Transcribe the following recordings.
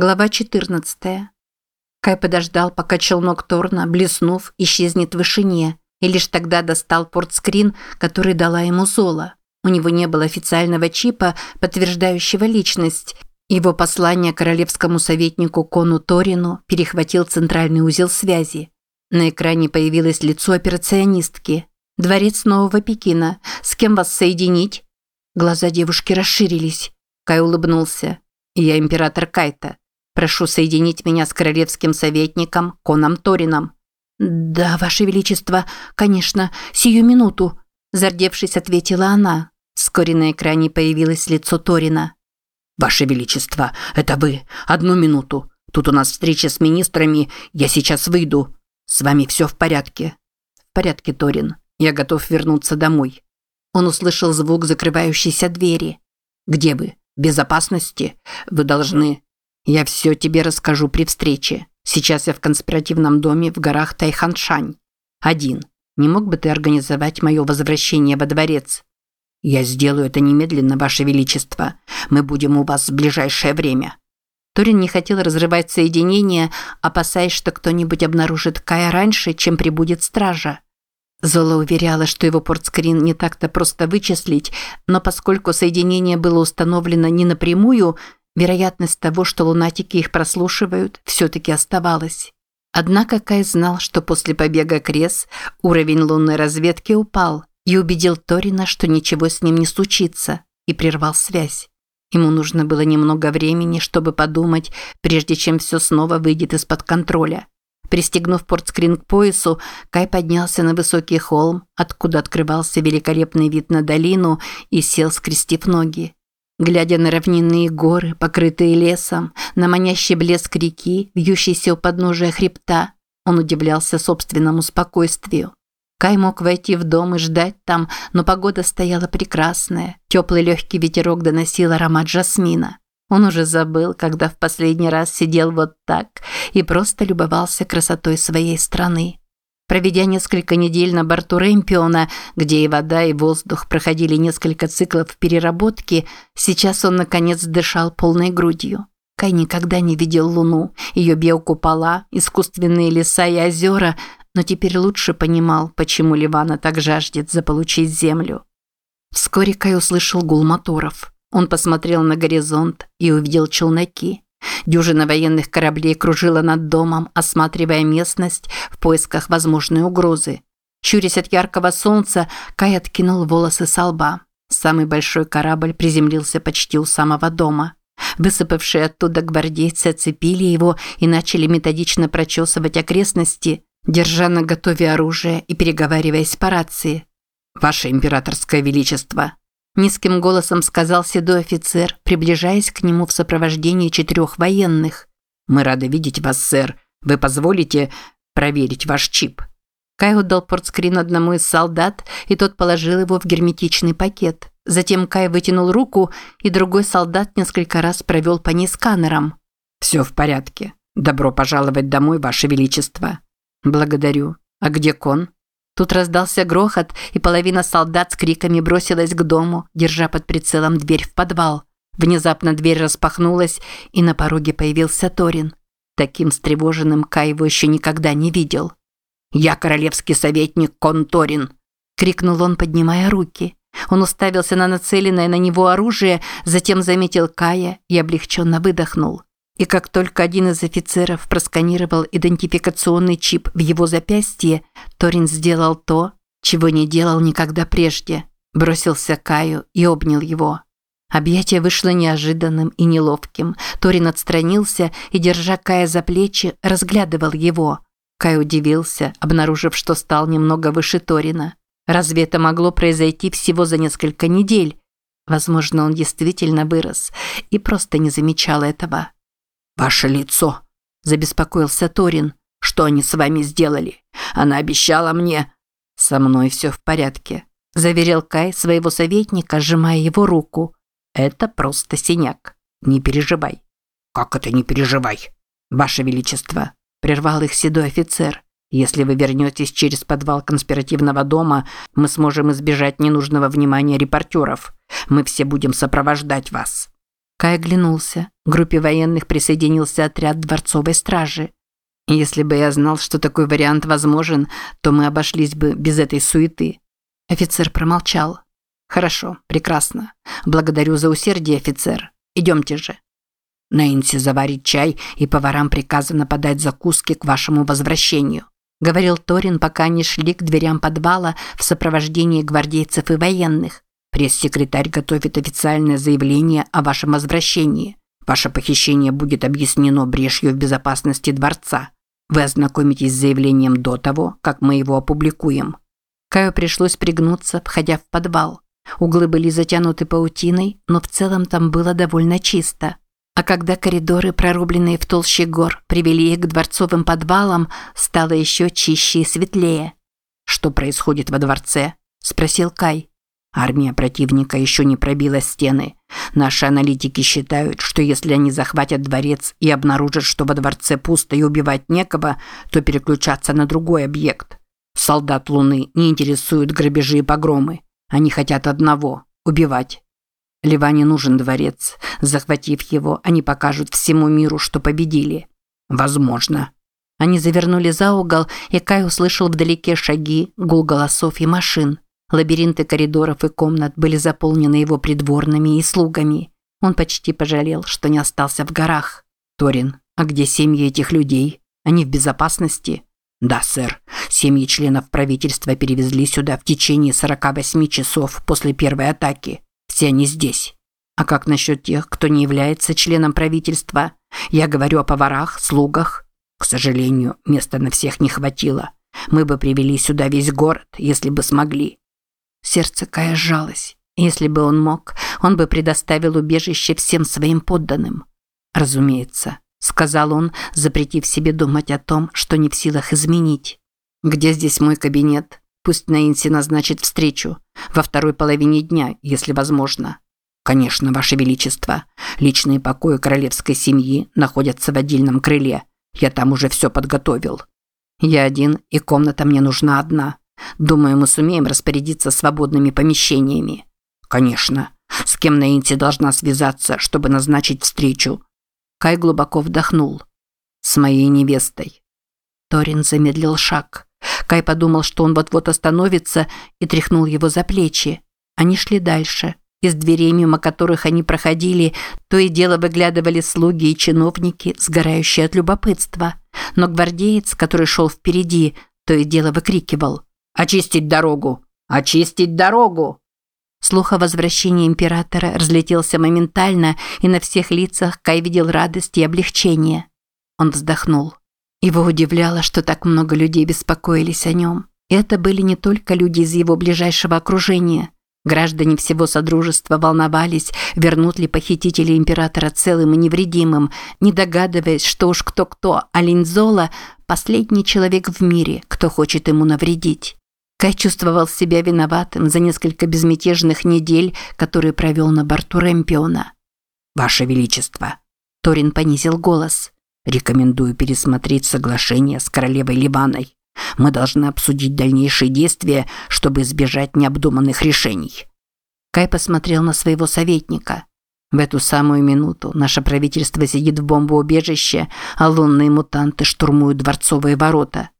Глава 14. Кай подождал, пока челнок Торна, блеснув, исчезнет в вышине, и лишь тогда достал портскрин, который дала ему Зола. У него не было официального чипа, подтверждающего личность. Его послание королевскому советнику Кону Торину перехватил центральный узел связи. На экране появилось лицо операционистки. «Дворец Нового Пекина. С кем вас соединить?» Глаза девушки расширились. Кай улыбнулся. «Я император Кайта. Прошу соединить меня с королевским советником Коном Торином». «Да, Ваше Величество, конечно, сию минуту», – зардевшись, ответила она. Вскоре на экране появилось лицо Торина. «Ваше Величество, это вы. Одну минуту. Тут у нас встреча с министрами. Я сейчас выйду. С вами все в порядке?» «В порядке, Торин. Я готов вернуться домой». Он услышал звук закрывающейся двери. «Где вы? В безопасности? Вы должны...» Я все тебе расскажу при встрече. Сейчас я в конспиративном доме в горах Тайханшань. Один. Не мог бы ты организовать мое возвращение во дворец? Я сделаю это немедленно, Ваше Величество. Мы будем у вас в ближайшее время. Торин не хотел разрывать соединение, опасаясь, что кто-нибудь обнаружит Кая раньше, чем прибудет стража. Зола уверяла, что его портскрин не так-то просто вычислить, но поскольку соединение было установлено не напрямую, Вероятность того, что лунатики их прослушивают, все-таки оставалась. Однако Кай знал, что после побега Крес уровень лунной разведки упал и убедил Торина, что ничего с ним не случится, и прервал связь. Ему нужно было немного времени, чтобы подумать, прежде чем все снова выйдет из-под контроля. Пристегнув портскрин к поясу, Кай поднялся на высокий холм, откуда открывался великолепный вид на долину, и сел, скрестив ноги. Глядя на равнинные горы, покрытые лесом, на манящий блеск реки, вьющийся у подножия хребта, он удивлялся собственному спокойствию. Кай мог войти в дом и ждать там, но погода стояла прекрасная. Теплый легкий ветерок доносил аромат жасмина. Он уже забыл, когда в последний раз сидел вот так и просто любовался красотой своей страны. Проведя несколько недель на борту Рэмпиона, где и вода, и воздух проходили несколько циклов переработки, сейчас он наконец дышал полной грудью. Кай никогда не видел Луну, ее биокупола, искусственные леса и озера, но теперь лучше понимал, почему Ливана так жаждет заполучить Землю. Вскоре Кай услышал гул моторов. Он посмотрел на горизонт и увидел челноки. Дюжина военных кораблей кружила над домом, осматривая местность в поисках возможной угрозы. Чурясь от яркого солнца, Кай откинул волосы со лба. Самый большой корабль приземлился почти у самого дома. Высыпавшие оттуда гвардейцы оцепили его и начали методично прочесывать окрестности, держа на готове оружие и переговариваясь по рации. «Ваше императорское величество!» Низким голосом сказал седой офицер, приближаясь к нему в сопровождении четырех военных. «Мы рады видеть вас, сэр. Вы позволите проверить ваш чип?» Кай отдал портскрин одному из солдат, и тот положил его в герметичный пакет. Затем Кай вытянул руку, и другой солдат несколько раз провел по ней сканером. «Все в порядке. Добро пожаловать домой, Ваше Величество». «Благодарю. А где кон?» Тут раздался грохот, и половина солдат с криками бросилась к дому, держа под прицелом дверь в подвал. Внезапно дверь распахнулась, и на пороге появился Торин. Таким встревоженным Кай его еще никогда не видел. «Я королевский советник Кон Торин!» – крикнул он, поднимая руки. Он уставился на нацеленное на него оружие, затем заметил Кая и облегченно выдохнул. И как только один из офицеров просканировал идентификационный чип в его запястье, Торин сделал то, чего не делал никогда прежде. Бросился к Каю и обнял его. Объятие вышло неожиданным и неловким. Торин отстранился и, держа Кая за плечи, разглядывал его. Кай удивился, обнаружив, что стал немного выше Торина. Разве это могло произойти всего за несколько недель? Возможно, он действительно вырос и просто не замечал этого. «Ваше лицо», – забеспокоился Торин. «Что они с вами сделали? Она обещала мне...» «Со мной все в порядке», – заверил Кай своего советника, сжимая его руку. «Это просто синяк. Не переживай». «Как это не переживай?» «Ваше Величество», – прервал их седой офицер. «Если вы вернетесь через подвал конспиративного дома, мы сможем избежать ненужного внимания репортеров. Мы все будем сопровождать вас». Кай оглянулся. К группе военных присоединился отряд дворцовой стражи. Если бы я знал, что такой вариант возможен, то мы обошлись бы без этой суеты. Офицер промолчал. Хорошо, прекрасно. Благодарю за усердие, офицер. Идемте же. Нэнси заварит чай, и поварам приказано подать закуски к вашему возвращению, говорил Торин, пока они шли к дверям подвала в сопровождении гвардейцев и военных. Пресс-секретарь готовит официальное заявление о вашем возвращении. Ваше похищение будет объяснено брешью в безопасности дворца. Вы ознакомитесь с заявлением до того, как мы его опубликуем. Каю пришлось пригнуться, входя в подвал. Углы были затянуты паутиной, но в целом там было довольно чисто. А когда коридоры, прорубленные в толще гор, привели их к дворцовым подвалам, стало еще чище и светлее. «Что происходит во дворце?» – спросил Кай. Армия противника еще не пробила стены. Наши аналитики считают, что если они захватят дворец и обнаружат, что во дворце пусто и убивать некого, то переключаться на другой объект. Солдат Луны не интересуют грабежи и погромы. Они хотят одного – убивать. Ливане нужен дворец. Захватив его, они покажут всему миру, что победили. Возможно. Они завернули за угол, и Кай услышал вдалеке шаги, гул голосов и машин. Лабиринты коридоров и комнат были заполнены его придворными и слугами. Он почти пожалел, что не остался в горах. «Торин, а где семьи этих людей? Они в безопасности?» «Да, сэр. Семьи членов правительства перевезли сюда в течение 48 часов после первой атаки. Все они здесь. А как насчет тех, кто не является членом правительства? Я говорю о поварах, слугах. К сожалению, места на всех не хватило. Мы бы привели сюда весь город, если бы смогли. Сердце Кая сжалось. Если бы он мог, он бы предоставил убежище всем своим подданным. Разумеется, сказал он, запретив себе думать о том, что не в силах изменить. Где здесь мой кабинет? Пусть Нэнси назначит встречу во второй половине дня, если возможно. Конечно, ваше величество. Личные покои королевской семьи находятся в отдельном крыле. Я там уже все подготовил. Я один, и комната мне нужна одна. Думаю, мы сумеем распорядиться свободными помещениями. Конечно. С кем Нейнти должна связаться, чтобы назначить встречу? Кай глубоко вдохнул. С моей невестой. Торин замедлил шаг. Кай подумал, что он вот-вот остановится и тряхнул его за плечи. Они шли дальше. Из дверей, мимо которых они проходили, то и дело выглядывали слуги и чиновники, сгорающие от любопытства. Но гвардеец, который шел впереди, то и дело выкрикивал – Очистить дорогу! Очистить дорогу!» Слух о возвращении императора разлетелся моментально, и на всех лицах Кай видел радость и облегчение. Он вздохнул. Его удивляло, что так много людей беспокоились о нем. Это были не только люди из его ближайшего окружения. Граждане всего Содружества волновались, вернут ли похитители императора целым и невредимым, не догадываясь, что уж кто-кто, а Линзола – последний человек в мире, кто хочет ему навредить. Кай чувствовал себя виноватым за несколько безмятежных недель, которые провел на борту Рэмпиона. «Ваше Величество!» Торин понизил голос. «Рекомендую пересмотреть соглашение с королевой Ливаной. Мы должны обсудить дальнейшие действия, чтобы избежать необдуманных решений». Кай посмотрел на своего советника. В эту самую минуту наше правительство сидит в бомбоубежище, а лунные мутанты штурмуют дворцовые ворота.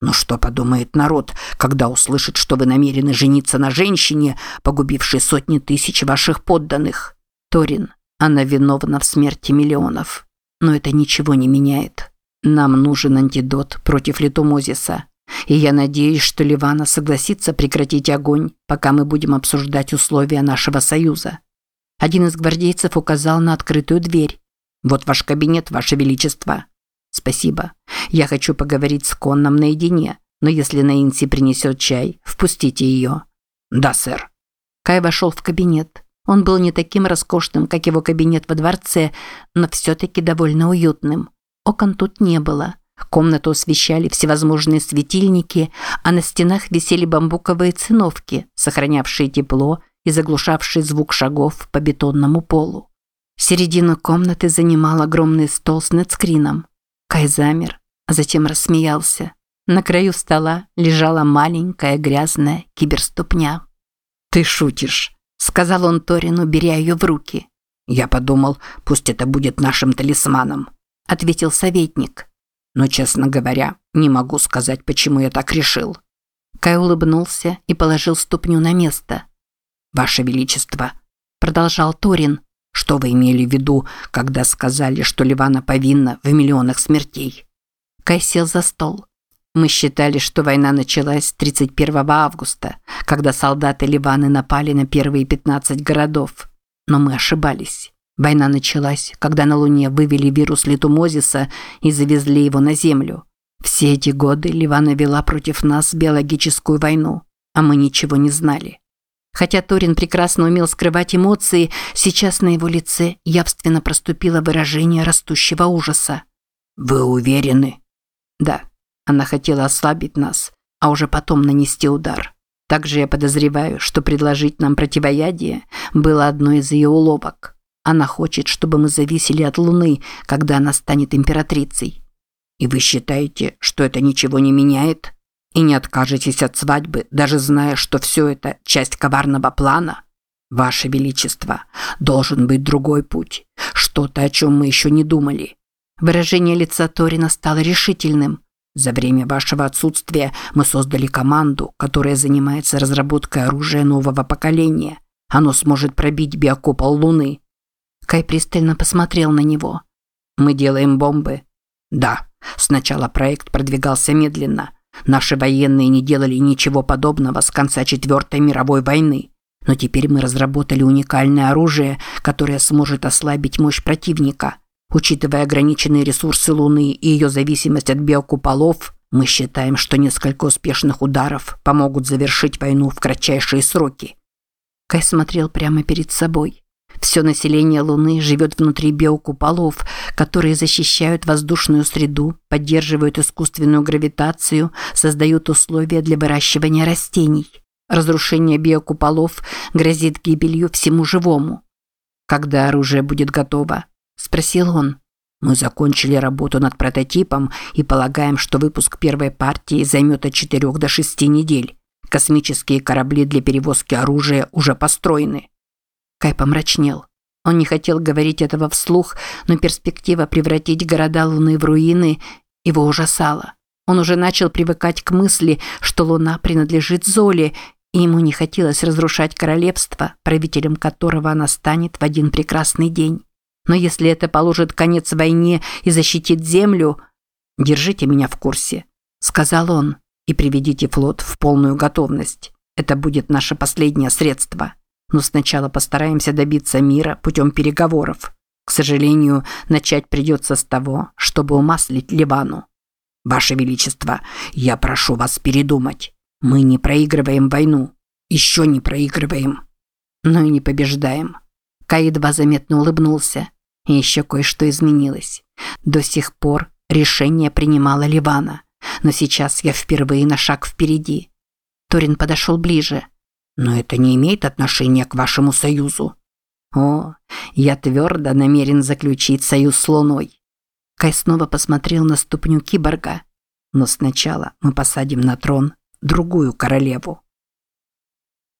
Но что подумает народ, когда услышит, что вы намерены жениться на женщине, погубившей сотни тысяч ваших подданных? Торин, она виновна в смерти миллионов. Но это ничего не меняет. Нам нужен антидот против литомозиса. И я надеюсь, что Ливана согласится прекратить огонь, пока мы будем обсуждать условия нашего союза. Один из гвардейцев указал на открытую дверь. «Вот ваш кабинет, ваше величество». «Спасибо. Я хочу поговорить с Конном наедине, но если Нейнси принесет чай, впустите ее». «Да, сэр». Кай вошел в кабинет. Он был не таким роскошным, как его кабинет во дворце, но все-таки довольно уютным. Окон тут не было. Комнату освещали всевозможные светильники, а на стенах висели бамбуковые циновки, сохранявшие тепло и заглушавшие звук шагов по бетонному полу. Середину комнаты занимал огромный стол с нетскрином. Кай замер, а затем рассмеялся. На краю стола лежала маленькая грязная киберступня. «Ты шутишь», – сказал он Торину, беря ее в руки. Я подумал, пусть это будет нашим талисманом, ответил советник. Но, честно говоря, не могу сказать, почему я так решил. Кай улыбнулся и положил ступню на место. Ваше величество, продолжал Торин, что вы имели в виду, когда сказали, что Ливана повинна в миллионах смертей? Кай сел за стол. Мы считали, что война началась 31 августа, когда солдаты Ливаны напали на первые 15 городов. Но мы ошибались. Война началась, когда на Луне вывели вирус литумозиса и завезли его на Землю. Все эти годы Ливана вела против нас биологическую войну, а мы ничего не знали. Хотя Торин прекрасно умел скрывать эмоции, сейчас на его лице явственно проступило выражение растущего ужаса. «Вы уверены?» «Да. Она хотела ослабить нас, а уже потом нанести удар. Также я подозреваю, что предложить нам противоядие было одной из ее уловок. Она хочет, чтобы мы зависели от Луны, когда она станет императрицей. И вы считаете, что это ничего не меняет? И не откажетесь от свадьбы, даже зная, что все это часть коварного плана? Ваше Величество, должен быть другой путь. Что-то, о чем мы еще не думали. Выражение лица Торина стало решительным. За время вашего отсутствия мы создали команду, которая занимается разработкой оружия нового поколения. Оно сможет пробить биокопол Луны. Кай пристально посмотрел на него. «Мы делаем бомбы?» «Да. Сначала проект продвигался медленно. Наши военные не делали ничего подобного с конца Четвертой мировой войны. Но теперь мы разработали уникальное оружие, которое сможет ослабить мощь противника. Учитывая ограниченные ресурсы Луны и ее зависимость от биокуполов, мы считаем, что несколько успешных ударов помогут завершить войну в кратчайшие сроки». Кай смотрел прямо перед собой. Все население Луны живет внутри биокуполов, которые защищают воздушную среду, поддерживают искусственную гравитацию, создают условия для выращивания растений. Разрушение биокуполов грозит гибелью всему живому. «Когда оружие будет готово?» – спросил он. «Мы закончили работу над прототипом и полагаем, что выпуск первой партии займет от 4 до 6 недель. Космические корабли для перевозки оружия уже построены». Кай помрачнел. Он не хотел говорить этого вслух, но перспектива превратить города Луны в руины его ужасала. Он уже начал привыкать к мысли, что Луна принадлежит Золе, и ему не хотелось разрушать королевство, правителем которого она станет в один прекрасный день. Но если это положит конец войне и защитит Землю, держите меня в курсе, сказал он, и приведите флот в полную готовность. Это будет наше последнее средство. Но сначала постараемся добиться мира путем переговоров. К сожалению, начать придется с того, чтобы умаслить Ливану. Ваше Величество, я прошу вас передумать. Мы не проигрываем войну. Еще не проигрываем. Но и не побеждаем. Кай едва заметно улыбнулся. И еще кое-что изменилось. До сих пор решение принимала Ливана. Но сейчас я впервые на шаг впереди. Торин подошел ближе. Но это не имеет отношения к вашему союзу. О, я твердо намерен заключить союз с Луной. Кай снова посмотрел на ступню киборга. Но сначала мы посадим на трон другую королеву.